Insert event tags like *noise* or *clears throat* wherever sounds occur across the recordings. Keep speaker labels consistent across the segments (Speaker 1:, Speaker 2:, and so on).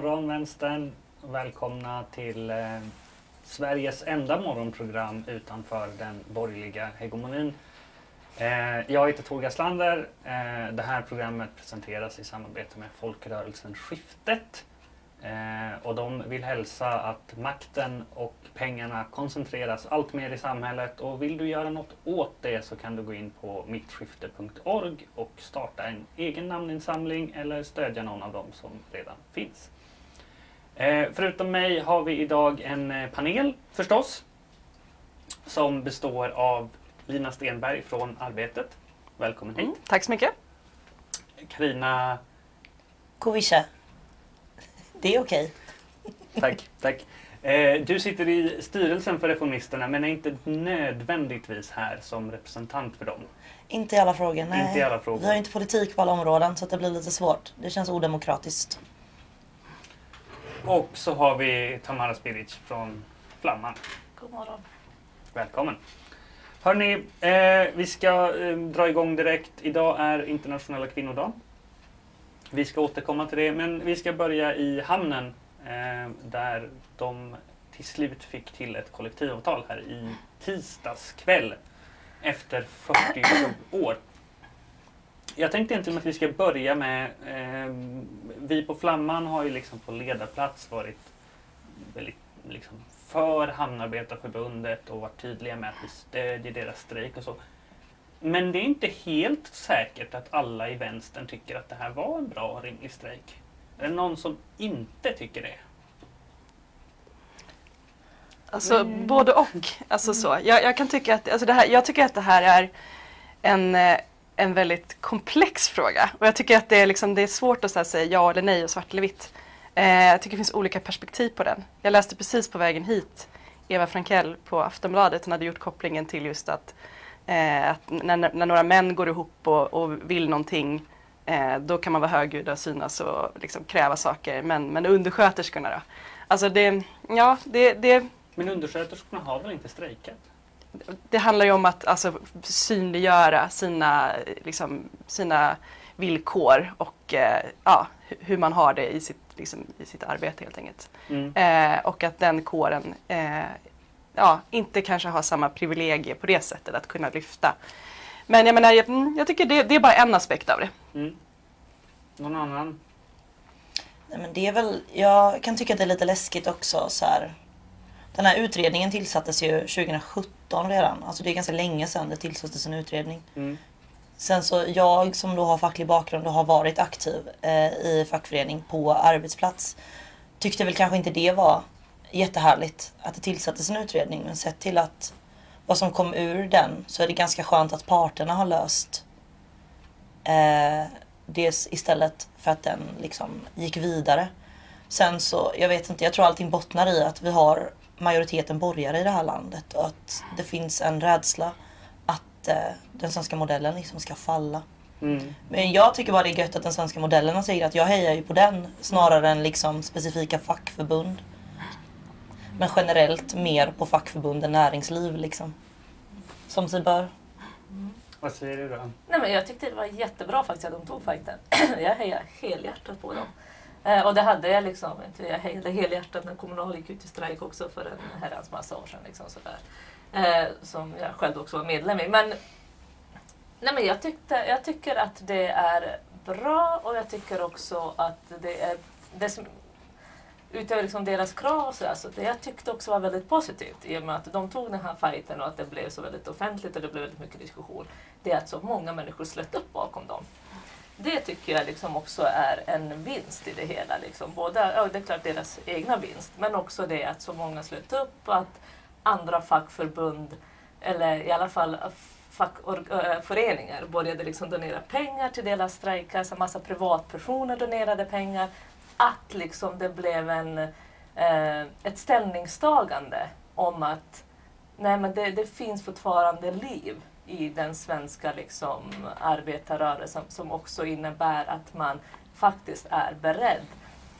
Speaker 1: morgon vänstern. Välkomna till eh, Sveriges enda morgonprogram utanför den borgerliga hegemonin. Eh, jag heter Tor Gaslander. Eh, det här programmet presenteras i samarbete med folkrörelsen Skiftet. Eh, och de vill hälsa att makten och pengarna koncentreras allt mer i samhället och vill du göra något åt det så kan du gå in på mittskifte.org och starta en egen namninsamling eller stödja någon av dem som redan finns. Eh, förutom mig har vi idag en eh, panel förstås som består av Lina Stenberg från Arbetet. Välkommen hit.
Speaker 2: Mm, tack så mycket.
Speaker 1: Karina
Speaker 3: Kovisha. Det är okej.
Speaker 1: Tack, tack. Eh, du sitter i styrelsen för Reformisterna men är inte nödvändigtvis här som representant för dem.
Speaker 3: Inte i alla frågor. Nej.
Speaker 1: Inte i alla frågor.
Speaker 3: Vi har inte politik på alla områden så att det blir lite svårt. Det känns odemokratiskt.
Speaker 1: Och så har vi Tamara Spiric från Flamman.
Speaker 2: God morgon.
Speaker 1: Välkommen! Hörni, eh, vi ska eh, dra igång direkt. Idag är internationella kvinnodagen. Vi ska återkomma till det, men vi ska börja i hamnen eh, där de till slut fick till ett kollektivavtal här i tisdags kväll efter 47 år. Jag tänkte egentligen att vi ska börja med, eh, vi på Flamman har ju liksom på ledarplats varit väldigt liksom, för Hamnarbetarförbundet och varit tydliga med att vi stödjer deras strejk och så. Men det är inte helt säkert att alla i vänstern tycker att det här var en bra och rimlig strejk. Är det någon som inte tycker det?
Speaker 2: Alltså mm. både och. Alltså, så. Jag, jag, kan tycka att, alltså det här, jag tycker att det här är en, eh, en väldigt komplex fråga. Och jag tycker att det är, liksom, det är svårt att säga ja eller nej och svart eller vitt. Eh, jag tycker det finns olika perspektiv på den. Jag läste precis på vägen hit Eva Frankell på Aftonbladet. Hon hade gjort kopplingen till just att, eh, att när, när, några män går ihop och, och vill någonting eh, då kan man vara högljudd och synas och liksom kräva saker. Men, men undersköterskorna då? Alltså det, ja, det, det
Speaker 1: Men undersköterskorna har väl inte strejkat?
Speaker 2: Det handlar ju om att alltså, synliggöra sina, liksom, sina villkor och eh, ja, hur man har det i sitt, liksom, i sitt arbete helt enkelt.
Speaker 1: Mm.
Speaker 2: Eh, och att den kåren eh, ja, inte kanske har samma privilegier på det sättet att kunna lyfta. Men jag menar, jag, mm, jag tycker det, det är bara en aspekt av det.
Speaker 1: Mm. Någon annan?
Speaker 3: Nej, men det är väl, jag kan tycka att det är lite läskigt också så här. Den här utredningen tillsattes ju 2017 redan. Alltså det är ganska länge sedan det tillsattes en utredning.
Speaker 1: Mm.
Speaker 3: Sen så jag som då har facklig bakgrund och har varit aktiv eh, i fackförening på arbetsplats tyckte väl kanske inte det var jättehärligt att det tillsattes en utredning. Men sett till att vad som kom ur den så är det ganska skönt att parterna har löst eh, det istället för att den liksom gick vidare. Sen så, jag vet inte, jag tror allting bottnar i att vi har majoriteten borgare i det här landet och att det finns en rädsla att eh, den svenska modellen liksom ska falla.
Speaker 1: Mm.
Speaker 3: Men jag tycker bara det är gött att den svenska modellen har segrat. Jag hejar ju på den snarare än liksom specifika fackförbund. Men generellt mer på fackförbund än näringsliv liksom. Som sig bör.
Speaker 1: Vad säger du då?
Speaker 4: Nej, men jag tyckte det var jättebra faktiskt att de tog fighten. *clears throat* jag hejar helhjärtat på dem. Eh, och det hade jag liksom. Jag hejade helhjärtat när Kommunal gick ut i strejk också för en herrans massa år sedan. Liksom, sådär. Eh, som jag själv också var medlem i. Men, nej, men jag, tyckte, jag tycker att det är bra och jag tycker också att det är det som, utöver liksom deras krav och sådär, så det jag tyckte också var väldigt positivt i och med att de tog den här fighten och att det blev så väldigt offentligt och det blev väldigt mycket diskussion. Det är att så många människor slöt upp bakom dem. Det tycker jag liksom också är en vinst i det hela. Liksom. Både, ja, det är klart deras egna vinst men också det att så många slöt upp och att andra fackförbund eller i alla fall fackföreningar började liksom donera pengar till deras strejker. En massa privatpersoner donerade pengar att liksom det blev en, eh, ett ställningstagande om att nej men det, det, finns fortfarande liv i den svenska liksom, arbetarrörelsen som också innebär att man faktiskt är beredd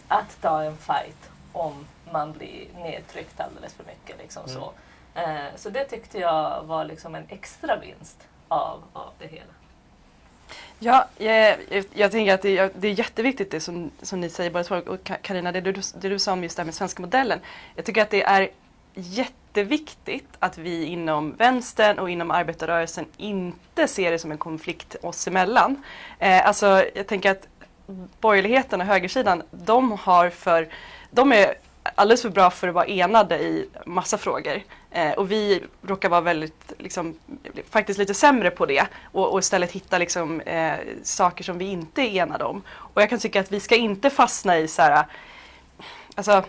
Speaker 4: att ta en fight om man blir nedtryckt alldeles för mycket. Liksom,
Speaker 1: Mm.
Speaker 4: så. Eh, så det tyckte jag var liksom en extra vinst av, av det hela.
Speaker 2: Ja, jag, jag tänker att det, det, är jätteviktigt det som, som ni säger båda två och Karina, det du, det du sa om just det här med svenska modellen. Jag tycker att det är jätteviktigt att vi inom vänstern och inom arbetarrörelsen inte ser det som en konflikt oss emellan. Eh, alltså, jag tänker att borgerligheten och högersidan, de har för, de är alldeles för bra för att vara enade i massa frågor. Eh, och vi råkar vara väldigt, liksom, faktiskt lite sämre på det och, och istället hitta liksom, eh, saker som vi inte är enade om. Och jag kan tycka att vi ska inte fastna i så här, alltså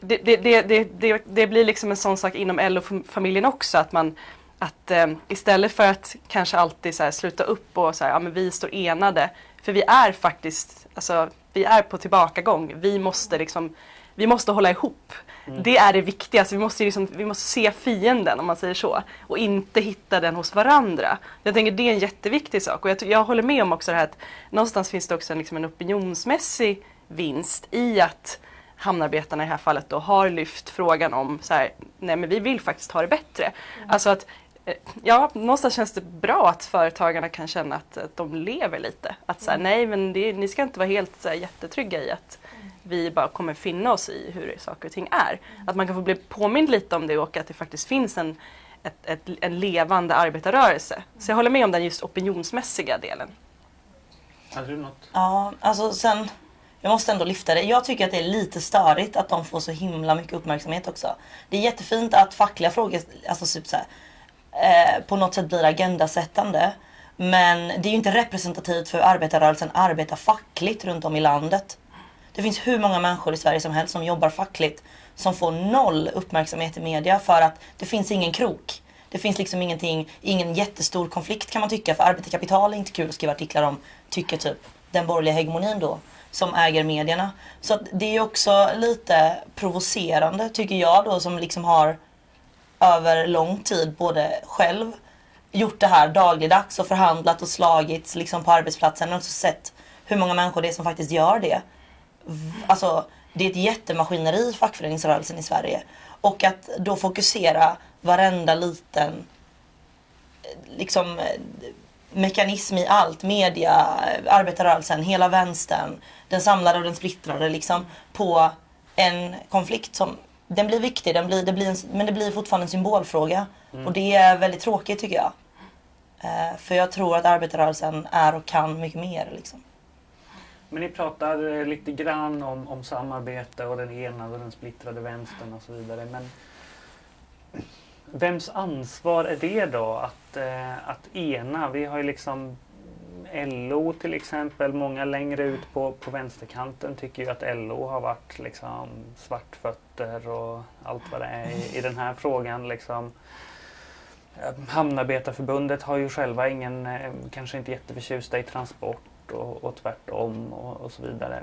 Speaker 2: det, det, det, det, blir liksom en sån sak inom LO-familjen också att man att eh, istället för att kanske alltid så här, sluta upp och säga ja men vi står enade, för vi är faktiskt, alltså vi är på tillbakagång, vi måste liksom, vi måste hålla ihop. Mm. Det är det viktigaste, vi måste, liksom, vi måste se fienden om man säger så och inte hitta den hos varandra. Jag tänker det är en jätteviktig sak och jag, jag håller med om också det här att någonstans finns det också en, liksom en opinionsmässig vinst i att hamnarbetarna i det här fallet då har lyft frågan om så här, nej men vi vill faktiskt ha det bättre. Mm. Alltså att eh, Ja, någonstans känns det bra att företagarna kan känna att, att de lever lite. Att så här, mm. nej men det, ni ska inte vara helt så här, jättetrygga i att mm. vi bara kommer finna oss i hur saker och ting är. Mm. Att man kan få bli påmind lite om det och att det faktiskt finns en, ett, ett, en levande arbetarrörelse. Så jag håller med om den just opinionsmässiga delen.
Speaker 1: Hade du något?
Speaker 3: Ja, alltså sen jag måste ändå lyfta det. Jag tycker att det är lite störigt att de får så himla mycket uppmärksamhet också. Det är jättefint att fackliga frågor alltså typ så här, eh, på något sätt blir agendasättande. Men det är ju inte representativt för hur arbetarrörelsen arbetar fackligt runt om i landet. Det finns hur många människor i Sverige som helst som jobbar fackligt som får noll uppmärksamhet i media för att det finns ingen krok. Det finns liksom ingenting, ingen jättestor konflikt kan man tycka för arbetarkapital är inte kul att skriva artiklar om, tycker typ den borgerliga hegemonin då som äger medierna. Så det är också lite provocerande tycker jag då som liksom har över lång tid både själv gjort det här dagligdags och förhandlat och slagits liksom på arbetsplatsen och så sett hur många människor det är som faktiskt gör det. Alltså det är ett jättemaskineri fackföreningsrörelsen i Sverige. Och att då fokusera varenda liten eh, liksom eh, mekanism i allt. Media, arbetarrörelsen, hela vänstern, den samlade och den splittrade liksom på en konflikt som den blir viktig, den blir, det blir en, men det blir fortfarande en symbolfråga. Mm. Och det är väldigt tråkigt tycker jag. Eh, för jag tror att arbetarrörelsen är och kan mycket mer. Liksom.
Speaker 1: Men ni pratar lite grann om, om samarbete och den enade och den splittrade vänstern och så vidare. Men vems ansvar är det då att, eh, att ena? Vi har ju liksom LO till exempel, många längre ut på, på vänsterkanten tycker ju att LO har varit liksom svartfötter och allt vad det är i, i den här frågan. Liksom. Eh, Hamnarbetarförbundet har ju själva ingen, eh, kanske inte jätteförtjusta i transport och, och tvärtom och, och så vidare.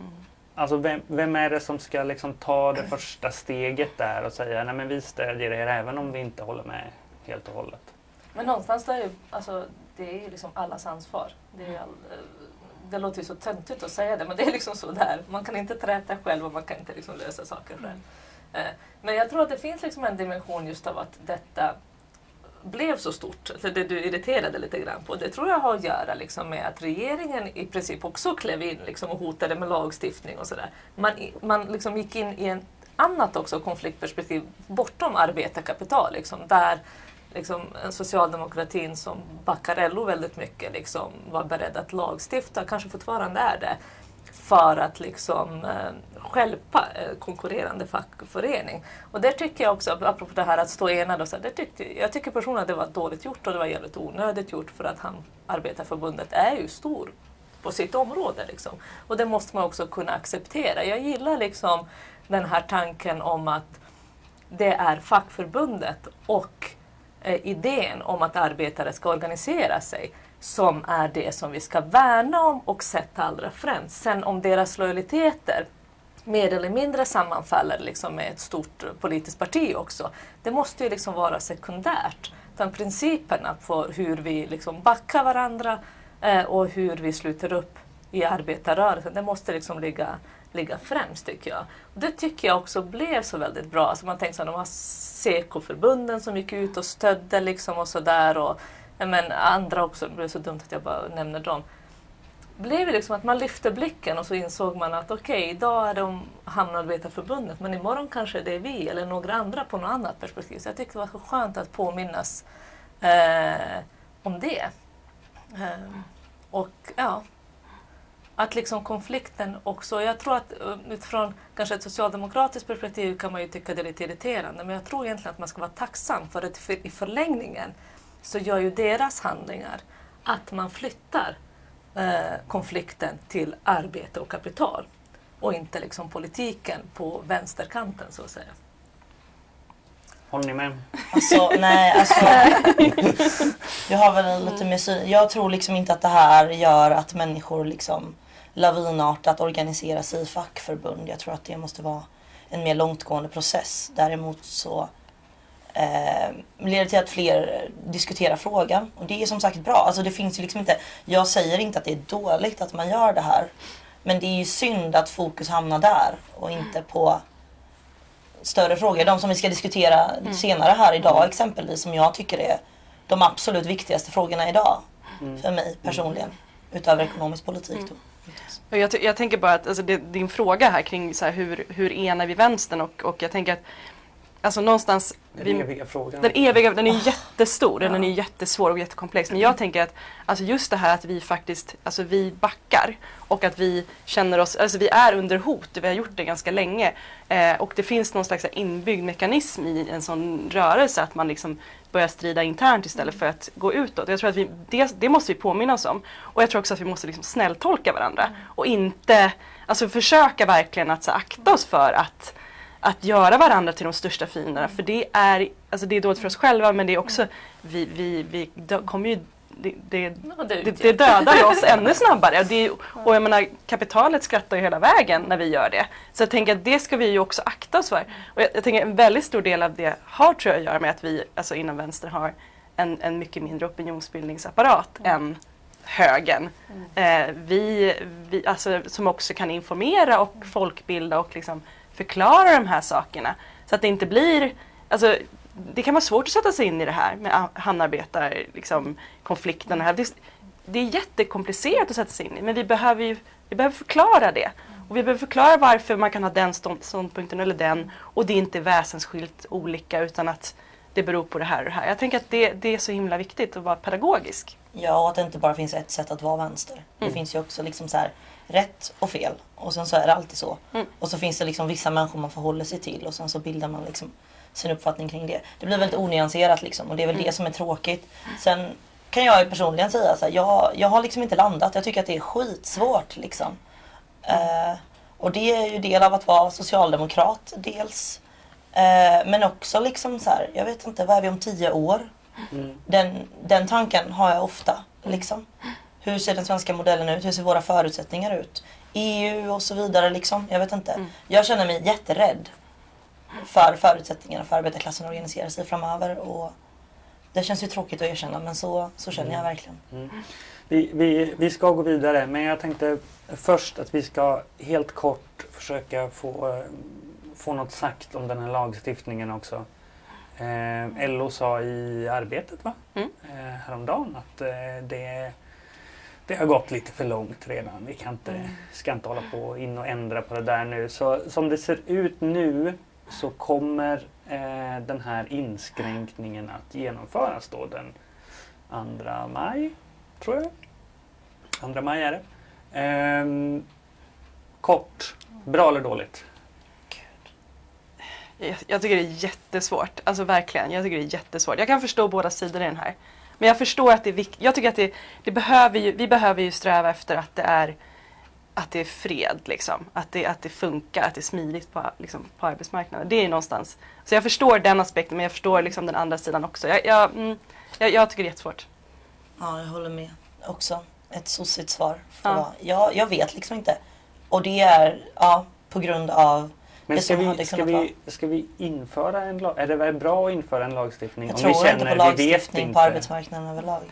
Speaker 1: Mm. Alltså vem, vem, är det som ska liksom ta det första steget där och säga nej men vi stödjer er även om vi inte håller med helt och hållet?
Speaker 4: Men någonstans är ju, alltså, det är ju liksom allas ansvar. Det, all, det låter ju så töntigt att säga det men det är liksom så där. Man kan inte träta själv och man kan inte liksom lösa saker själv. Mm. Men jag tror att det finns liksom en dimension just av att detta blev så stort, alltså det du irriterade lite grann på, det tror jag har att göra liksom med att regeringen i princip också klev in liksom och hotade med lagstiftning och sådär. Man, man liksom gick in i en annat också konfliktperspektiv bortom arbetarkapital, liksom, där liksom, socialdemokratin som backar LO väldigt mycket liksom, var beredd att lagstifta, kanske fortfarande är det, för att liksom eh, skälpa eh, konkurrerande fackförening. Och det tycker jag också, apropå det här att stå enad, och så, det tyckte, jag tycker personligen att det var dåligt gjort och det var jävligt onödigt gjort för att han, Arbetarförbundet är ju stor på sitt område. Liksom. Och det måste man också kunna acceptera. Jag gillar liksom den här tanken om att det är fackförbundet och eh, idén om att arbetare ska organisera sig som är det som vi ska värna om och sätta allra främst. Sen om deras lojaliteter mer eller mindre sammanfaller liksom med ett stort politiskt parti också, det måste ju liksom vara sekundärt. Utan principerna för hur vi liksom backar varandra eh, och hur vi sluter upp i arbetarrörelsen, det måste liksom ligga, ligga främst tycker jag. Och det tycker jag också blev så väldigt bra. Alltså man tänkte att de har SEKO-förbunden som gick ut och stödde liksom och sådär men andra också, det är så dumt att jag bara nämner dem. blev det liksom att man lyfte blicken och så insåg man att okej, okay, idag är de Hamnarbetarförbundet men imorgon kanske det är vi eller några andra på något annat perspektiv. Så jag tyckte det var så skönt att påminnas eh, om det. Eh, och ja, att liksom konflikten också, jag tror att eh, utifrån kanske ett socialdemokratiskt perspektiv kan man ju tycka det är lite irriterande men jag tror egentligen att man ska vara tacksam för att i förlängningen så gör ju deras handlingar att man flyttar eh, konflikten till arbete och kapital och inte liksom politiken på vänsterkanten så att säga.
Speaker 1: Håller ni med?
Speaker 3: Alltså, nej, alltså. jag har väl lite mer syn. Jag tror liksom inte att det här gör att människor liksom lavinartat organiserar sig i fackförbund. Jag tror att det måste vara en mer långtgående process. Däremot så eh, leder till att fler diskuterar frågan. Och det är som sagt bra. Alltså det finns ju liksom inte, jag säger inte att det är dåligt att man gör det här. Men det är ju synd att fokus hamnar där och inte på större frågor. De som vi ska diskutera mm. senare här idag exempelvis som jag tycker är de absolut viktigaste frågorna idag. Mm. För mig personligen. Utöver ekonomisk politik då.
Speaker 2: Mm. Jag, jag, tänker bara att alltså, det, din fråga här kring så här, hur, hur enar vi vänstern och, och jag tänker att Alltså någonstans...
Speaker 1: Den vi, eviga frågan.
Speaker 2: Den eviga, den är oh. jättestor, ja. den är jättesvår och jättekomplex. Men jag tänker att alltså just det här att vi faktiskt, alltså vi backar och att vi känner oss, alltså vi är under hot, vi har gjort det ganska länge. Eh, och det finns någon slags inbyggd mekanism i en sån rörelse att man liksom börjar strida internt istället för att gå utåt. Jag tror att vi, det, det måste vi påminna oss om. Och jag tror också att vi måste liksom snälltolka varandra och inte, alltså försöka verkligen att så, akta oss för att att göra varandra till de största fienderna. För det är, alltså det är dåligt för oss själva men det är också, vi, vi, vi kommer ju det, det, det, det dödar oss ännu snabbare. Det, och jag menar, kapitalet skrattar ju hela vägen när vi gör det. Så jag tänker att det ska vi ju också akta oss för. Och jag, jag tänker en väldigt stor del av det har tror jag att göra med att vi alltså inom vänster har en, en mycket mindre opinionsbildningsapparat mm. än högern. Mm. Eh, vi, vi, alltså, som också kan informera och folkbilda och liksom förklara de här sakerna. Så att det inte blir, alltså det kan vara svårt att sätta sig in i det här med hamnarbetarkonflikten. Liksom, konflikten här. Det, det är jättekomplicerat att sätta sig in i men vi behöver ju vi behöver förklara det. Och vi behöver förklara varför man kan ha den ståndpunkten eller den och det är inte väsensskilt olika utan att det beror på det här och det här. Jag tänker att det, det är så himla viktigt att vara pedagogisk.
Speaker 3: Ja, och att det inte bara finns ett sätt att vara vänster. Mm. Det finns ju också liksom så här, rätt och fel. Och sen så är det alltid så. Mm. Och så finns det liksom vissa människor man förhåller sig till och sen så bildar man liksom sin uppfattning kring det. Det blir väldigt onyanserat liksom och det är väl mm. det som är tråkigt. Sen kan jag personligen säga så här, jag, jag har liksom inte landat. Jag tycker att det är skitsvårt liksom. Mm. Uh, och det är ju del av att vara socialdemokrat dels. Uh, men också liksom så här, jag vet inte, vad är vi om tio år? Mm. Den, den tanken har jag ofta. Liksom. Hur ser den svenska modellen ut? Hur ser våra förutsättningar ut? EU och så vidare liksom. Jag vet inte. Mm. Jag känner mig jätterädd för förutsättningarna för arbetarklassen att organisera sig framöver. Och det känns ju tråkigt att erkänna men så, så känner jag mm. verkligen. Mm.
Speaker 1: Vi, vi, vi ska gå vidare men jag tänkte först att vi ska helt kort försöka få, få något sagt om den här lagstiftningen också. Eh, LO sa i Arbetet va? Mm. Eh, häromdagen att eh, det det har gått lite för långt redan. Vi kan inte, mm. ska inte hålla på in och ändra på det där nu. Så som det ser ut nu så kommer eh, den här inskränkningen att genomföras då den 2 maj, tror jag. 2 maj är det. Eh, kort, bra eller dåligt?
Speaker 2: Jag, jag tycker det är jättesvårt, alltså verkligen. Jag tycker det är jättesvårt. Jag kan förstå båda sidor i den här. Men jag förstår att det är viktigt. Jag tycker att det, det, behöver ju, vi behöver ju sträva efter att det är att det är fred, liksom. att, det, att det funkar, att det är smidigt på, liksom, på arbetsmarknaden. Det är någonstans. Så jag förstår den aspekten men jag förstår liksom, den andra sidan också. Jag, jag, mm, jag, jag tycker det är jättesvårt.
Speaker 3: Ja, jag håller med. Också ett sossigt svar. Ja. Jag, jag vet liksom inte. Och det är ja, på grund av
Speaker 1: men ska vi, ska, vi, ska vi införa en lag? Är det bra att införa en lagstiftning?
Speaker 3: Jag om tror vi känner, inte på lagstiftning inte. på arbetsmarknaden överlag.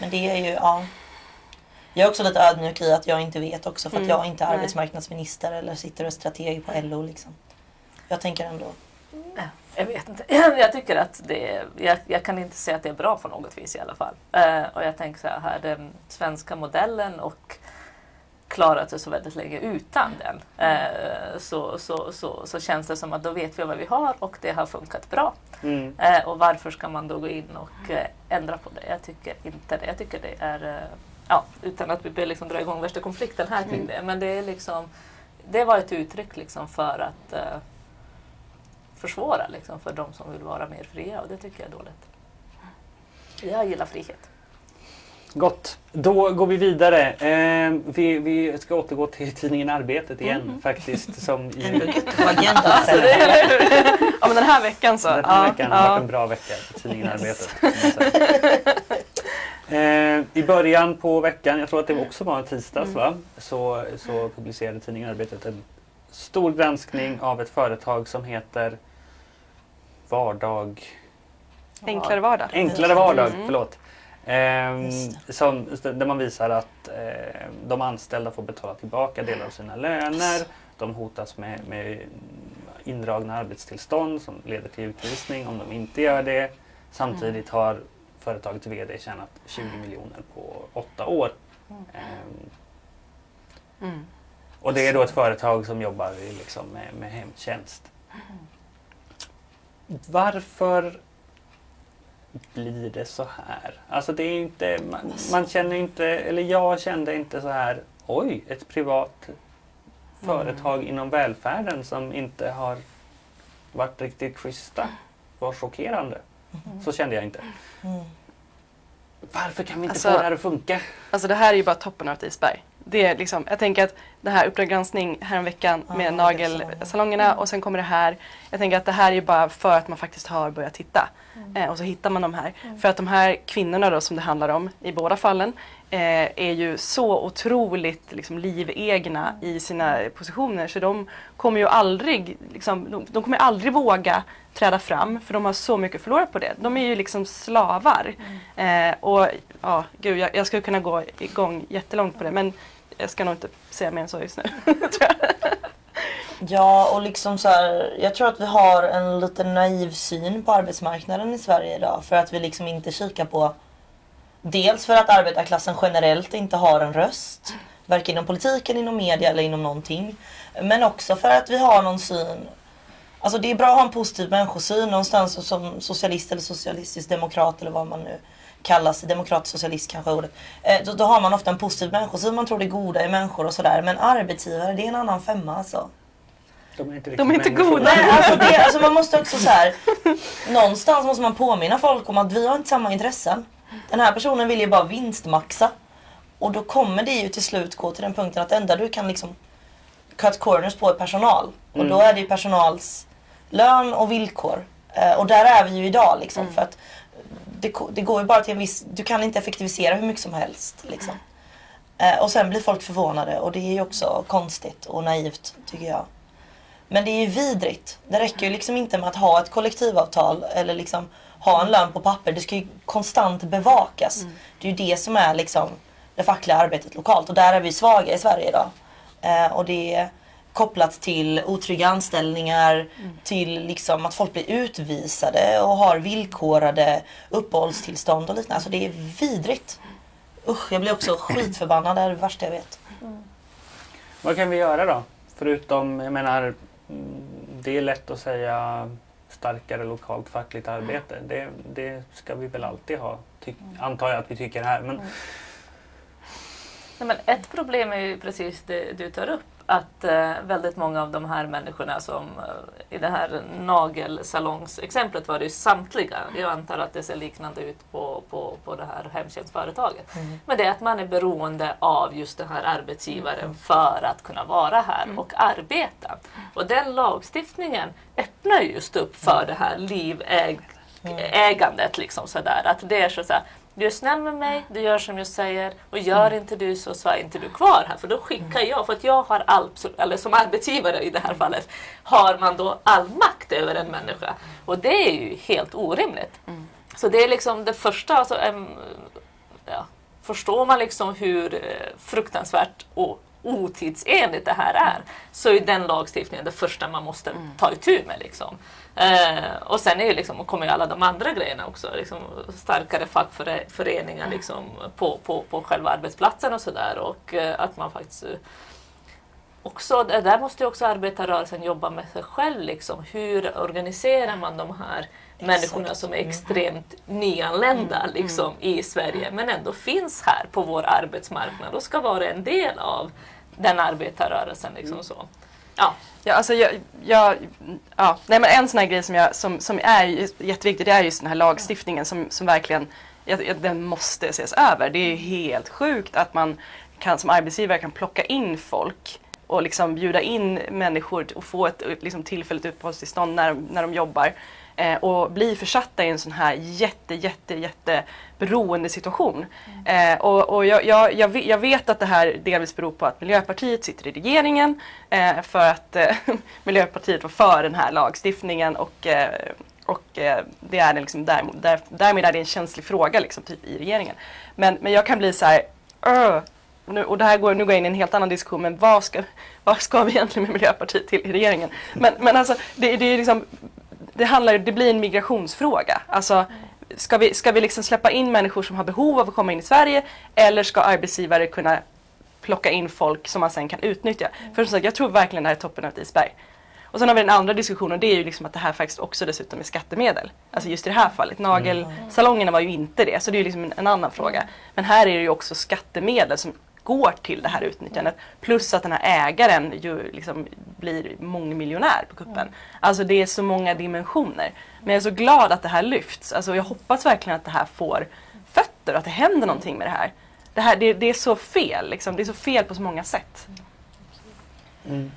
Speaker 3: Men det är ju, ja. Jag är också lite ödmjuk i att jag inte vet också för att mm. jag inte är arbetsmarknadsminister eller sitter och är strateg på LO liksom. Jag tänker ändå
Speaker 4: Jag vet inte. *laughs* Jag tycker att det är, jag, jag kan inte säga att det är bra på något vis i alla fall. Eh, och jag tänker så här, den svenska modellen och klarat sig så väldigt länge utan den. Eh, så, så, så, så känns det som att då vet vi vad vi har och det har funkat bra.
Speaker 1: Mm.
Speaker 4: Eh, och varför ska man då gå in och eh, ändra på det? Jag tycker inte det. Jag tycker det är, ja, utan att vi behöver liksom dra igång värsta konflikten här kring det, men det är liksom, det var ett uttryck liksom för att försvåra liksom för de som vill vara mer fria och det tycker jag är dåligt. Jag gillar frihet.
Speaker 1: Gott. Då går vi vidare. Eh, vi, vi ska återgå till tidningen Arbetet igen faktiskt. Som *laughs* i,
Speaker 2: det, *laughs* ja men den här veckan så.
Speaker 1: den här
Speaker 2: ja,
Speaker 1: veckan har
Speaker 2: ja.
Speaker 1: varit en bra vecka för tidningen Arbetet. man säga. Eh, I början på veckan, jag tror att det också var tisdags, va? Så, så publicerade tidningen Arbetet en stor granskning av ett företag som heter Vardag...
Speaker 2: Enklare vardag.
Speaker 1: Enklare vardag,
Speaker 2: Mm.
Speaker 1: förlåt.
Speaker 3: Just
Speaker 1: som, där man visar att eh, de anställda får betala tillbaka delar av sina löner. De hotas med, med indragna arbetstillstånd som leder till utvisning om de inte gör det. Samtidigt har företagets VD tjänat 20 miljoner på åtta år.
Speaker 2: Mm.
Speaker 1: och det är då ett företag som jobbar liksom, med, med hemtjänst. Varför blir det så här? Alltså det är inte, man, man känner inte, eller jag kände inte så här, oj, ett privat företag inom välfärden som inte har varit riktigt schyssta. Var chockerande. Så kände jag inte.
Speaker 3: Mm.
Speaker 1: Varför kan vi inte
Speaker 2: Alltså-
Speaker 1: få det här att funka?
Speaker 2: Alltså det här är ju bara toppen av ett isberg. Det är liksom, jag tänker att det här Uppdrag granskning häromveckan
Speaker 3: Ja,
Speaker 2: med
Speaker 3: nagelsalongerna.
Speaker 2: nagelsalongerna och sen kommer det här. Jag tänker att det här är ju bara för att man faktiskt har börjat titta. Eh, och så hittar man de här. För att de här kvinnorna då som det handlar om i båda fallen eh, är ju så otroligt liksom, livegna i sina positioner så de kommer ju aldrig, liksom, de, de kommer aldrig våga träda fram för de har så mycket förlorat på det. De är ju liksom slavar. Eh, och ja, gud, jag, jag skulle kunna gå igång jättelångt på det men jag ska nog inte säga mer än så just nu. *laughs*
Speaker 3: Ja, och liksom så här, jag tror att vi har en lite naiv syn på arbetsmarknaden i Sverige idag. För att vi liksom inte kikar på... Dels för att arbetarklassen generellt inte har en röst. Varken inom politiken, inom media eller inom någonting. Men också för att vi har någon syn... Alltså det är bra att ha en positiv människosyn någonstans som socialist eller socialistisk demokrat eller vad man nu kallas. Demokrat, socialist kanske är ordet. Eh, då, då har man ofta en positiv människosyn. Man tror det goda i människor och sådär. Men arbetsgivare, det är en annan femma alltså.
Speaker 1: De är inte,
Speaker 2: De är inte goda.
Speaker 3: Nej, alltså, det, alltså man måste också så här. Någonstans måste man påminna folk om att vi har inte samma intressen. Den här personen vill ju bara vinstmaxa. Och då kommer det ju till slut gå till den punkten att det enda du kan liksom cut corners på är personal. Och då är det ju personals lön och villkor. Eh, och där är vi ju idag liksom. För att det, det går ju bara till en viss... Du kan inte effektivisera hur mycket som helst. Liksom. Eh, och sen blir folk förvånade och det är ju också konstigt och naivt tycker jag. Men det är ju vidrigt. Det räcker ju liksom inte med att ha ett kollektivavtal eller liksom ha en lön på papper. Det ska ju konstant bevakas. Det är ju det som är liksom det fackliga arbetet lokalt och där är vi svaga i Sverige idag. Eh, och det är kopplat till otrygga anställningar, till liksom att folk blir utvisade och har villkorade uppehållstillstånd och liknande. Alltså det är vidrigt. Usch, jag blir också *clears throat* skitförbannad. Det är det värsta jag vet.
Speaker 1: Vad kan vi göra då? Förutom, jag menar, mm, det är lätt att säga starkare lokalt fackligt arbete. Det, det ska vi väl alltid ha, ty- antar jag att vi tycker här. Men
Speaker 4: Nej, men ett problem är ju precis det du tar upp. Att eh, väldigt många av de här människorna som eh, i det här nagelsalongsexemplet var det ju samtliga. Jag antar att det ser liknande ut på, på, på det här hemtjänstföretaget. Men det är att man är beroende av just den här arbetsgivaren för att kunna vara här och arbeta. Och den lagstiftningen öppnar ju just upp för det här livägandet. Liksom sådär. Att det är så såhär, du är snäll med mig, du gör som jag säger och gör inte du så, så är inte du kvar här. För då skickar jag, för att jag har all, eller som arbetsgivare i det här fallet, har man då all makt över en människa. Och det är ju helt orimligt. Så det är liksom det första, alltså, ja, förstår man liksom hur eh, fruktansvärt och otidsenligt det här är så är den lagstiftningen det första man måste ta itu med. Liksom. Eh, och sen är ju liksom, kommer ju alla de andra grejerna också. Liksom, starkare fackföreningar liksom, på, på, på själva arbetsplatsen och sådär. Och eh, att man faktiskt eh, också, där måste ju också arbetarrörelsen jobba med sig själv. Liksom. Hur organiserar man de här människorna som är extremt nyanlända liksom, i Sverige men ändå finns här på vår arbetsmarknad och ska vara en del av den arbetarrörelsen. Liksom, så. Ja.
Speaker 2: Ja, alltså jag, jag, ja. Nej, men en sån här grej som, jag, som, som är jätteviktig det är just den här lagstiftningen som, som verkligen den måste ses över. Det är helt sjukt att man kan, som arbetsgivare kan plocka in folk och liksom bjuda in människor och få ett liksom, tillfälligt uppehållstillstånd när, när de jobbar eh, och bli försatta i en sån här jätte, jätte, jätte beroende situation. Mm. Eh, och, och jag, jag, jag, vet att det här delvis beror på att Miljöpartiet sitter i regeringen eh, för att eh, *laughs* Miljöpartiet var för den här lagstiftningen och, eh, och eh, det är liksom där, där, därmed är det en känslig fråga liksom, typ, i regeringen. Men, men jag kan bli så här nu, och det här går, nu går jag in i en helt annan diskussion, men vad ska, *laughs* vad ska vi egentligen med Miljöpartiet till i regeringen? Men, men alltså, det, det, är liksom, det, handlar, det blir en migrationsfråga. Alltså, ska vi, ska vi liksom släppa in människor som har behov av att komma in i Sverige eller ska arbetsgivare kunna plocka in folk som man sen kan utnyttja? Mm. För som sagt, jag tror verkligen det här är toppen av ett isberg. Och sen har vi den andra diskussionen, det är ju liksom att det här faktiskt också dessutom är skattemedel. Alltså just i det här fallet, nagelsalongerna var ju inte det, så det är ju liksom en, en annan fråga. Men här är det ju också skattemedel som går till det här utnyttjandet. Plus att den här ägaren ju liksom blir mångmiljonär på kuppen. Mm. Alltså det är så många dimensioner. Men jag är så glad att det här lyfts. Alltså jag hoppas verkligen att det här får fötter och att det händer någonting med det här. Det, här, det, det är så fel, liksom. det är så fel på så många sätt.
Speaker 3: Mm.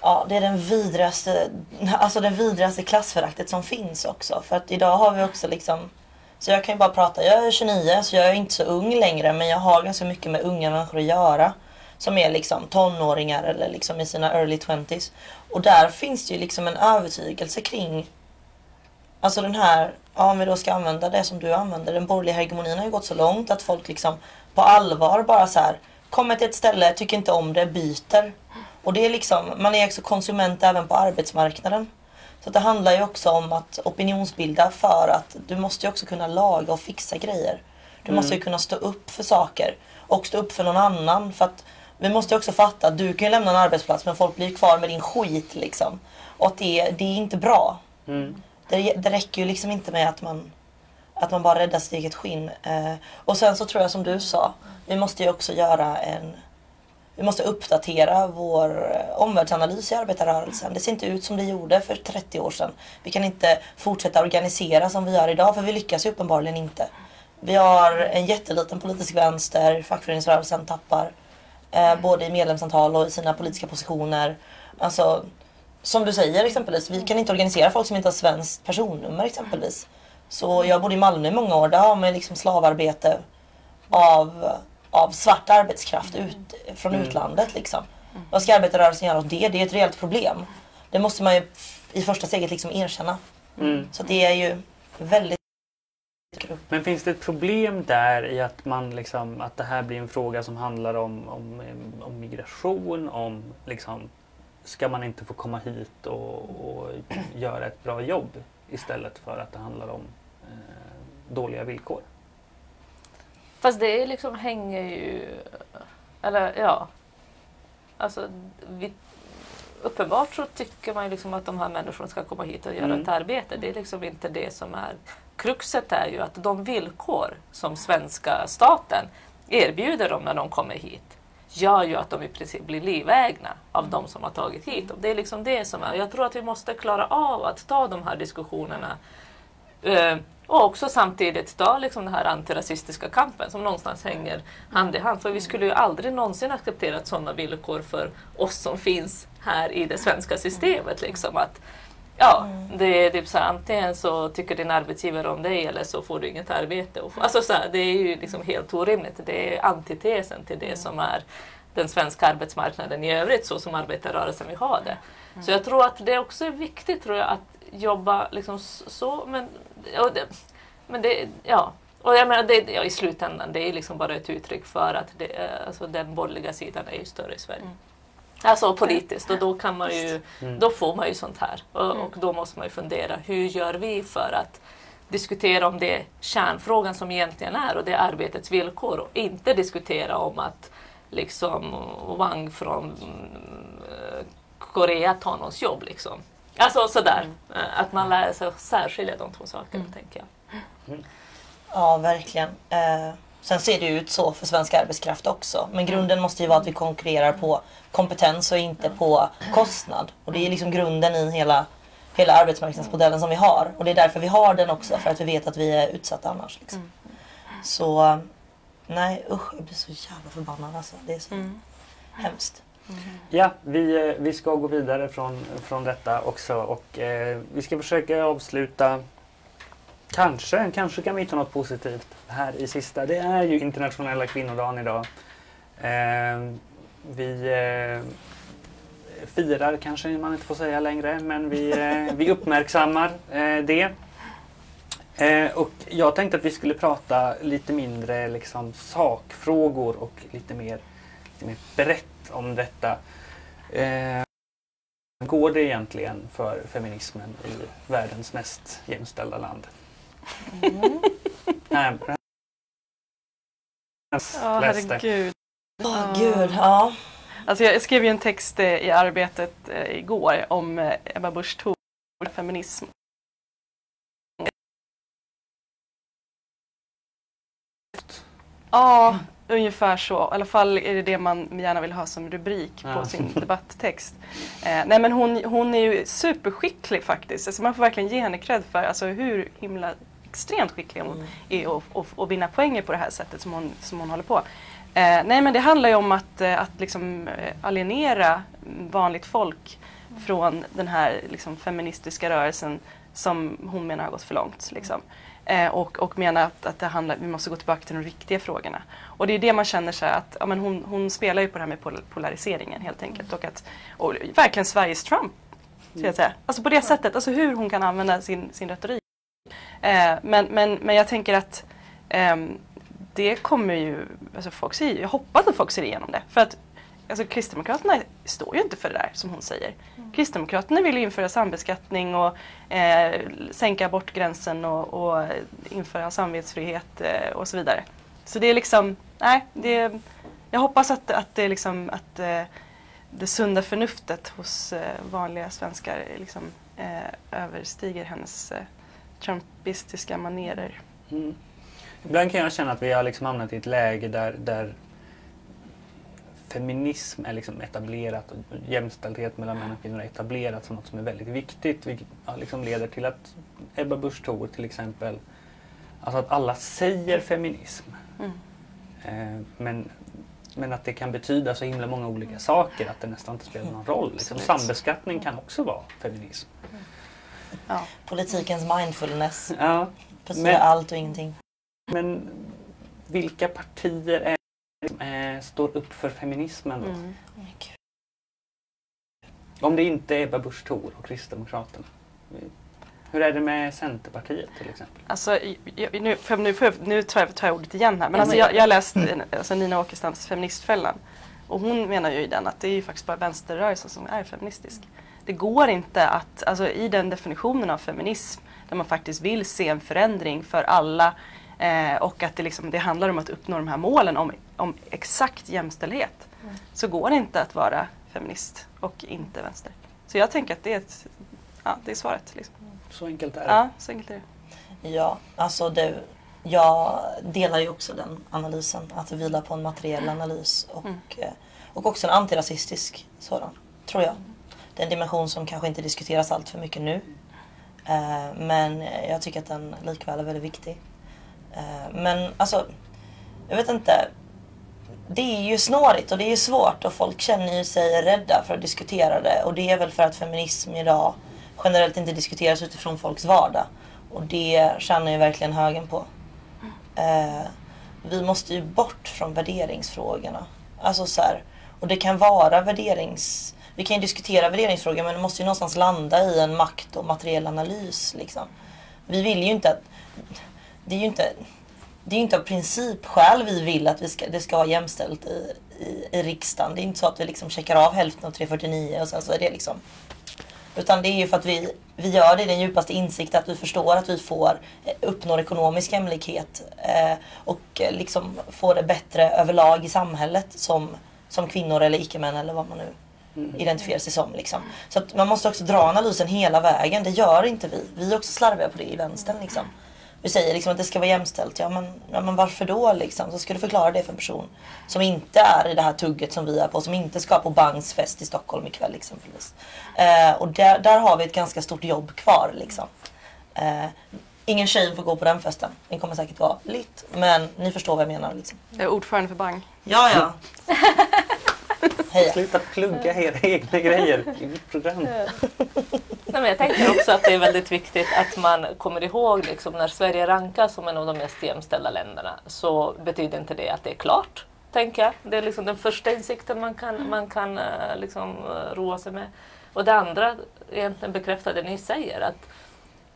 Speaker 3: Ja, det är den vidraste, alltså det vidraste klassföraktet som finns också. För att idag har vi också liksom så jag kan ju bara prata. Jag är 29 så jag är inte så ung längre men jag har ganska mycket med unga människor att göra. Som är liksom tonåringar eller liksom i sina early 20s. Och där finns det ju liksom en övertygelse kring Alltså den här, ja, om vi då ska använda det som du använder, den borgerliga hegemonin har ju gått så långt att folk liksom på allvar bara så här kommer till ett ställe, tycker inte om det, byter. Och det är liksom, man är också konsument även på arbetsmarknaden. Så det handlar ju också om att opinionsbilda för att du måste ju också kunna laga och fixa grejer. Du mm. måste ju kunna stå upp för saker och stå upp för någon annan. För att vi måste också fatta att du kan ju lämna en arbetsplats men folk blir kvar med din skit liksom. Och det, det är inte bra. Mm. Det, det räcker ju liksom inte med att man, att man bara räddar sitt eget skinn. Eh, och sen så tror jag som du sa, vi måste ju också göra en vi måste uppdatera vår eh, omvärldsanalys i arbetarrörelsen. Det ser inte ut som det gjorde för 30 år sedan. Vi kan inte fortsätta organisera som vi gör idag för vi lyckas ju uppenbarligen inte. Vi har en jätteliten politisk vänster, fackföreningsrörelsen tappar eh, både i medlemsantal och i sina politiska positioner. Alltså, som du säger exempelvis, vi kan inte organisera folk som inte har svenskt personnummer exempelvis. Så jag bodde i Malmö i många år, där har man liksom slavarbete av av svart arbetskraft ut, från mm. utlandet. Liksom. Mm. Vad ska arbetarrörelsen göra åt det? Det är ett reellt problem. Det måste man ju i första steget liksom erkänna. Mm. Så det är ju väldigt
Speaker 1: men finns det ett problem där i att, man liksom, att det här blir en fråga som handlar om, om, om migration, om liksom, ska man inte få komma hit och, och göra ett bra jobb istället för att det handlar om eh, dåliga villkor?
Speaker 4: Fast det liksom hänger ju... Eller ja. Alltså, vi, uppenbart så tycker man ju liksom att de här människorna ska komma hit och göra mm. ett arbete. Det är liksom inte det som är... Kruxet är ju att de villkor som svenska staten erbjuder dem när de kommer hit gör ju att de i princip blir livägna av mm. de som har tagit hit dem. Det är liksom det som är... Jag tror att vi måste klara av att ta de här diskussionerna uh, och också samtidigt ta liksom den här antirasistiska kampen som någonstans hänger hand i hand. För vi skulle ju aldrig någonsin acceptera sådana villkor för oss som finns här i det svenska systemet. Liksom, att, ja, det är typ så här, antingen så tycker din arbetsgivare om dig eller så får du inget arbete. Alltså, så här, det är ju liksom helt orimligt. Det är antitesen till det som är den svenska arbetsmarknaden i övrigt så som arbetarrörelsen vill ha det. Så jag tror att det också är viktigt tror jag, att jobba liksom så. Men, det, men det, ja, Och jag menar, det, ja, i slutändan, det är liksom bara ett uttryck för att det, eh, alltså, den borgerliga sidan är ju större i Sverige.
Speaker 2: Mm.
Speaker 4: Alltså politiskt och då kan man ju,
Speaker 1: Mm.
Speaker 4: då får man ju sånt här. Och,
Speaker 2: Mm.
Speaker 4: och då måste man ju fundera, hur gör vi för att diskutera om det kärnfrågan som egentligen är och det är arbetets villkor och inte diskutera om att liksom Wang från eh, Korea tar någons jobb liksom. Alltså sådär, Eh, att man lär sig särskilja de två sakerna
Speaker 2: Mm.
Speaker 4: tänker jag.
Speaker 3: Ja, verkligen. Eh, sen ser det ut så för svensk arbetskraft också. Men grunden måste ju vara att vi konkurrerar på kompetens och inte på kostnad. Och det är liksom grunden i hela, hela arbetsmarknadsmodellen som vi har. Och det är därför vi har den också, för att vi vet att vi är utsatta annars. Liksom. Så nej usch, jag blir så jävla förbannad alltså. Det är så
Speaker 2: Mm.
Speaker 3: hemskt.
Speaker 1: Ja, vi, eh, vi ska gå vidare från, från detta också och eh, vi ska försöka avsluta Kanske, kanske kan vi hitta något positivt här i sista. Det är ju internationella kvinnodagen idag. Eh, vi eh, firar kanske man inte får säga längre men vi, eh, vi uppmärksammar eh, det. Eh, och jag tänkte att vi skulle prata lite mindre liksom, sakfrågor och lite mer, lite mer brett om detta. Eh, går det egentligen för feminismen i världens mest jämställda land? Nej,
Speaker 2: Ja,
Speaker 1: läste.
Speaker 2: herregud.
Speaker 3: Åh
Speaker 2: Ja.
Speaker 3: gud, ja.
Speaker 2: Alltså jag skrev ju en text eh, i arbetet eh, igår om Ebba Busch Thor feminism. Ja, ungefär så. I alla fall är det det man gärna vill ha som rubrik
Speaker 1: Ja.
Speaker 2: på sin debatttext. Eh, nej men hon, hon är ju superskicklig faktiskt. Alltså man får verkligen ge henne cred för alltså, hur himla extremt skicklig hon är att och, och vinna poänger på det här sättet som hon, som hon håller på. Eh, nej men det handlar ju om att, eh, att liksom, eh, alienera vanligt folk från den här liksom, feministiska rörelsen som hon menar har gått för långt. Liksom. Eh, och, och menar att, att det handlar, vi måste gå tillbaka till de riktiga frågorna. Och det är det man känner sig att ja, men hon, hon spelar ju på det här med pol- polariseringen helt enkelt. Och, att, och verkligen Sveriges Trump. Ska jag säga. Alltså på det sättet, alltså hur hon kan använda sin, sin retorik. Eh, men, men, men jag tänker att ehm, det kommer ju, alltså folk ser, jag hoppas att folk ser igenom det. För att alltså, Kristdemokraterna står ju inte för det där som hon säger. Kristdemokraterna vill ju införa sambeskattning och eh, sänka abortgränsen och, och införa samvetsfrihet eh, och så vidare. Så det är liksom, nej, det, jag hoppas att, att det är liksom att eh, det sunda förnuftet hos eh, vanliga svenskar liksom, eh, överstiger hennes eh, trumpistiska manerer.
Speaker 1: Mm. Ibland kan jag känna att vi har liksom hamnat i ett läge där, där feminism är liksom etablerat och jämställdhet mellan män och kvinnor är etablerat som något som är väldigt viktigt. Vilket liksom leder till att Ebba Busch Thor till exempel, alltså att alla säger feminism.
Speaker 2: Mm.
Speaker 1: Eh, men, men att det kan betyda så himla många olika saker att det nästan inte spelar någon roll. Liksom. Sambeskattning kan också vara feminism.
Speaker 2: Ja.
Speaker 3: Politikens mindfulness.
Speaker 1: Ja,
Speaker 3: Precis
Speaker 1: Men-
Speaker 3: allt och ingenting.
Speaker 1: Men vilka partier är eh, står upp för feminismen då?
Speaker 2: Mm.
Speaker 1: Om det inte är Ebba Busch Thor och Kristdemokraterna. Hur är det med Centerpartiet till exempel?
Speaker 2: Alltså, nu, för, nu, för, nu tar, jag, tar jag ordet igen här. Men alltså, jag, jag har läst alltså, Nina Åkestams Feministfällan. Och hon menar ju i den att det är ju faktiskt bara vänsterrörelsen som är feministisk. Det går inte att, alltså i den definitionen av feminism, där man faktiskt vill se en förändring för alla eh, och att det, liksom, det handlar om att uppnå de här målen om, om exakt jämställdhet, så går det inte att vara feminist och inte vänster. Så jag tänker att det är, ett, ja, det är svaret. Liksom.
Speaker 1: Så enkelt är det.
Speaker 2: Ja, så enkelt är det.
Speaker 3: Ja, alltså det, jag delar ju också den analysen. Att det vilar på en materiell analys och,
Speaker 2: Mm.
Speaker 3: eh, och också en antirasistisk sådan, tror jag. Det är en dimension som kanske inte diskuteras allt för mycket nu. Eh, men jag tycker att den likväl är väldigt viktig. Eh, men alltså, jag vet inte. Det är ju snårigt och det är ju svårt och folk känner ju sig rädda för att diskutera det. Och det är väl för att feminism idag generellt inte diskuteras utifrån folks vardag. Och det tjänar ju verkligen högen på. Eh, vi måste ju bort från värderingsfrågorna. Alltså så här, och det kan vara värderings... Vi kan ju diskutera värderingsfrågor men det måste ju någonstans landa i en makt och materiell analys. Liksom. Vi vill ju inte att... Det är ju inte... det är inte av principskäl vi vill att vi ska, det ska vara jämställt i, i, i riksdagen. Det är inte så att vi liksom checkar av hälften av 349 och sen så är det liksom utan det är ju för att vi, vi gör det i den djupaste insikt att vi förstår att vi får eh, uppnå ekonomisk jämlikhet eh, och eh, liksom få det bättre överlag i samhället som, som kvinnor eller icke-män eller vad man nu identifierar sig som. Liksom. Så man måste också dra analysen hela vägen. Det gör inte vi. Vi är också slarviga på det i vänstern. Liksom. Vi säger liksom att det ska vara jämställt. Ja men, ja, men varför då? Liksom? Så ska du förklara det för en person som inte är i det här tugget som vi är på. Som inte ska på Bangs fest i Stockholm ikväll exempelvis. Eh, och där, där har vi ett ganska stort jobb kvar. Liksom. Eh, ingen tjej får gå på den festen. Den kommer säkert vara lytt. Men ni förstår vad jag menar. Liksom.
Speaker 2: Jag är ordförande för Bang.
Speaker 3: Ja, ja. *laughs* Heja.
Speaker 1: Sluta plugga era egna grejer i mitt program.
Speaker 4: Nej, men jag tänker också att det är väldigt viktigt att man kommer ihåg liksom, när Sverige rankas som en av de mest jämställda länderna så betyder inte det att det är klart. Tänker jag. Det är liksom den första insikten man kan, man kan eh, liksom, eh, roa sig med. Och det andra egentligen bekräftar det ni säger. att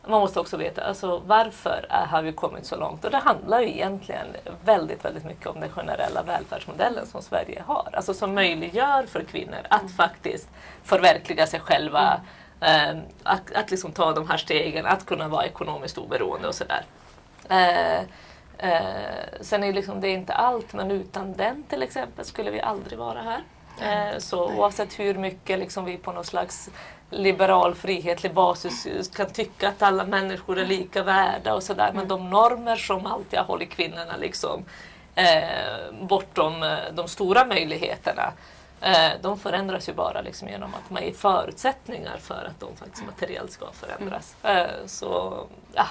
Speaker 4: man måste också veta alltså, varför har vi kommit så långt. Och det handlar ju egentligen väldigt, väldigt mycket om den generella välfärdsmodellen som Sverige har. Alltså som möjliggör för kvinnor att faktiskt förverkliga sig själva. Eh, att att liksom ta de här stegen, att kunna vara ekonomiskt oberoende och sådär. Eh, eh, sen är det, liksom, det inte allt, men utan den till exempel skulle vi aldrig vara här. Eh, så oavsett hur mycket liksom, vi på någon slags liberal frihetlig basis kan tycka att alla människor är lika värda och sådär. Men de normer som alltid har hållit kvinnorna liksom, eh, bortom eh, de stora möjligheterna eh, de förändras ju bara liksom genom att man ger förutsättningar för att de faktiskt materiellt ska förändras. Eh, så ja,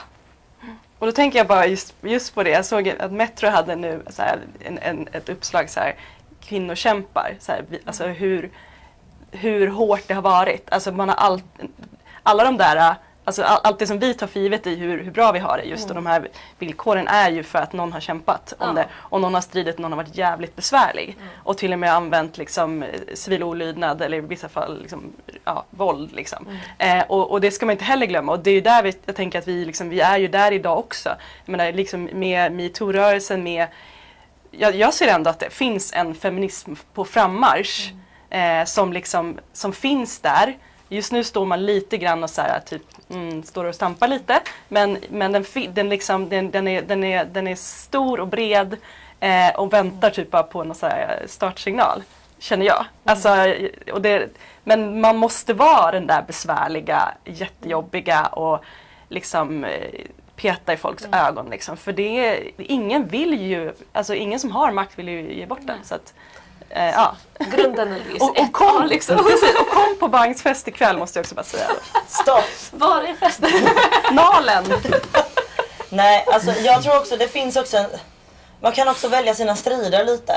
Speaker 2: Och då tänker jag bara just, just på det. Jag såg att Metro hade nu en, en, ett uppslag så här, kvinnokämpar. Så här, alltså hur, hur hårt det har varit. Alltså man har allt, alla de där, alltså all, allt det som vi tar för givet i hur, hur bra vi har det just och de här villkoren är ju för att någon har kämpat om
Speaker 4: Ja.
Speaker 2: det. Och någon har stridit, någon har varit jävligt besvärlig. Och till och med använt liksom, eh, civil olydnad eller i vissa fall liksom, ja, våld. Liksom. Eh, och, och det ska man inte heller glömma. Och det är ju där vi, jag tänker att vi, liksom, vi är ju där idag också. Jag menar, liksom, med metoo-rörelsen, med jag, jag ser ändå att det finns en feminism på frammarsch eh, som, liksom, som finns där. Just nu står man lite grann och så här, typ, mm, står och stampar lite. Men, men den, den, liksom, den, den, är, den, är, den är stor och bred eh, och väntar typ bara på så här startsignal. Känner jag. Alltså, och det, men man måste vara den där besvärliga, jättejobbiga och liksom eh, peta i folks ögon. Liksom. För det är, ingen vill ju, alltså ingen som har makt vill ju ge bort den. Så att, eh, ja.
Speaker 4: grundanalys
Speaker 2: och,
Speaker 4: ett,
Speaker 2: och, kom,
Speaker 4: liksom. *laughs*
Speaker 2: och kom på Bangs fest ikväll måste jag också bara säga.
Speaker 3: Stopp!
Speaker 4: Var är festen? *laughs*
Speaker 2: Nalen!
Speaker 3: Nej, alltså jag tror också det finns också en... Man kan också välja sina strider lite.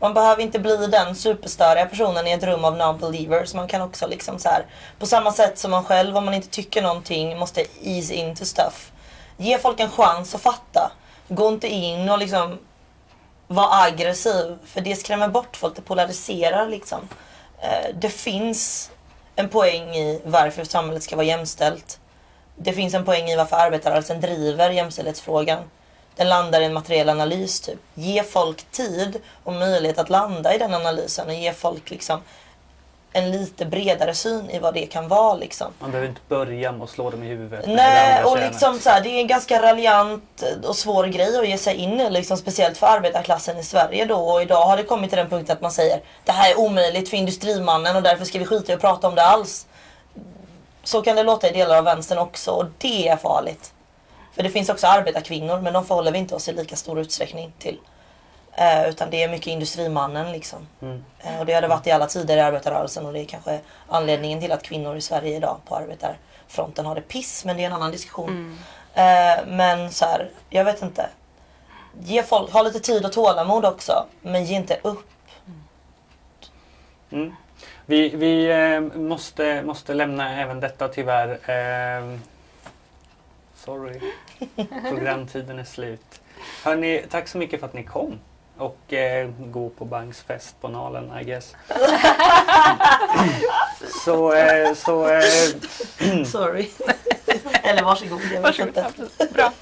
Speaker 3: Man behöver inte bli den superstöriga personen i ett rum av non-believers. Man kan också liksom så här, på samma sätt som man själv om man inte tycker någonting måste ease into stuff. Ge folk en chans att fatta. Gå inte in och liksom vara aggressiv för det skrämmer bort folk, det polariserar liksom. Eh, det finns en poäng i varför samhället ska vara jämställt. Det finns en poäng i varför arbetarrörelsen driver jämställdhetsfrågan. Den landar i en materiell analys typ. Ge folk tid och möjlighet att landa i den analysen och ge folk liksom en lite bredare syn i vad det kan vara liksom.
Speaker 1: Man behöver inte börja med att slå dem i huvudet.
Speaker 3: Nej, och liksom så här, det är en ganska raljant och svår grej att ge sig in i, liksom, speciellt för arbetarklassen i Sverige då. Och idag har det kommit till den punkten att man säger det här är omöjligt för industrimannen och därför ska vi skita i att prata om det alls. Så kan det låta i delar av vänstern också och det är farligt. För det finns också arbetarkvinnor men de förhåller vi inte oss i lika stor utsträckning till. Eh, utan det är mycket industrimannen liksom.
Speaker 1: Mm.
Speaker 3: Eh, och det har det varit i alla tider i arbetarrörelsen och det är kanske anledningen till att kvinnor i Sverige idag på arbetarfronten har det piss. Men det är en annan diskussion. Eh, men så här, jag vet inte. Ge folk, ha lite tid och tålamod också. Men ge inte upp.
Speaker 1: Mm. Vi, vi eh, måste, måste lämna även detta tyvärr. Sorry. Programtiden är slut. Hörni, tack så mycket för att ni kom. Och eh, gå på Bangs fest på Nalen, I guess. så, eh, så eh, *clears throat*
Speaker 3: Sorry. Eller varsågod. Jag vet
Speaker 2: Varsågod.
Speaker 3: inte.
Speaker 2: Bra.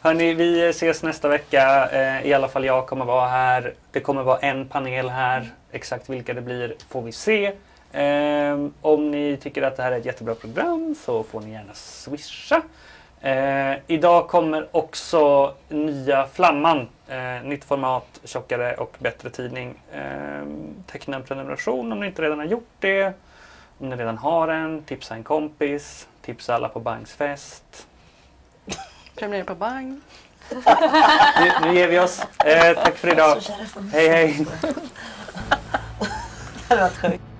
Speaker 1: Hörni, vi ses nästa vecka. Eh, I alla fall jag kommer vara här. Det kommer vara en panel här. Exakt vilka det blir får vi se. Eh, om ni tycker att det här är ett jättebra program så får ni gärna swisha. Eh, idag kommer också nya Flamman. Eh, nytt format, tjockare och bättre tidning. Eh, teckna en prenumeration om ni inte redan har gjort det. Om ni redan har en, tipsa en kompis. Tipsa alla på Bangsfest.
Speaker 2: Prenumerera på Bang.
Speaker 1: Nu, nu ger vi oss. Eh, tack för idag. Hej hej.
Speaker 3: Det hade varit sjukt.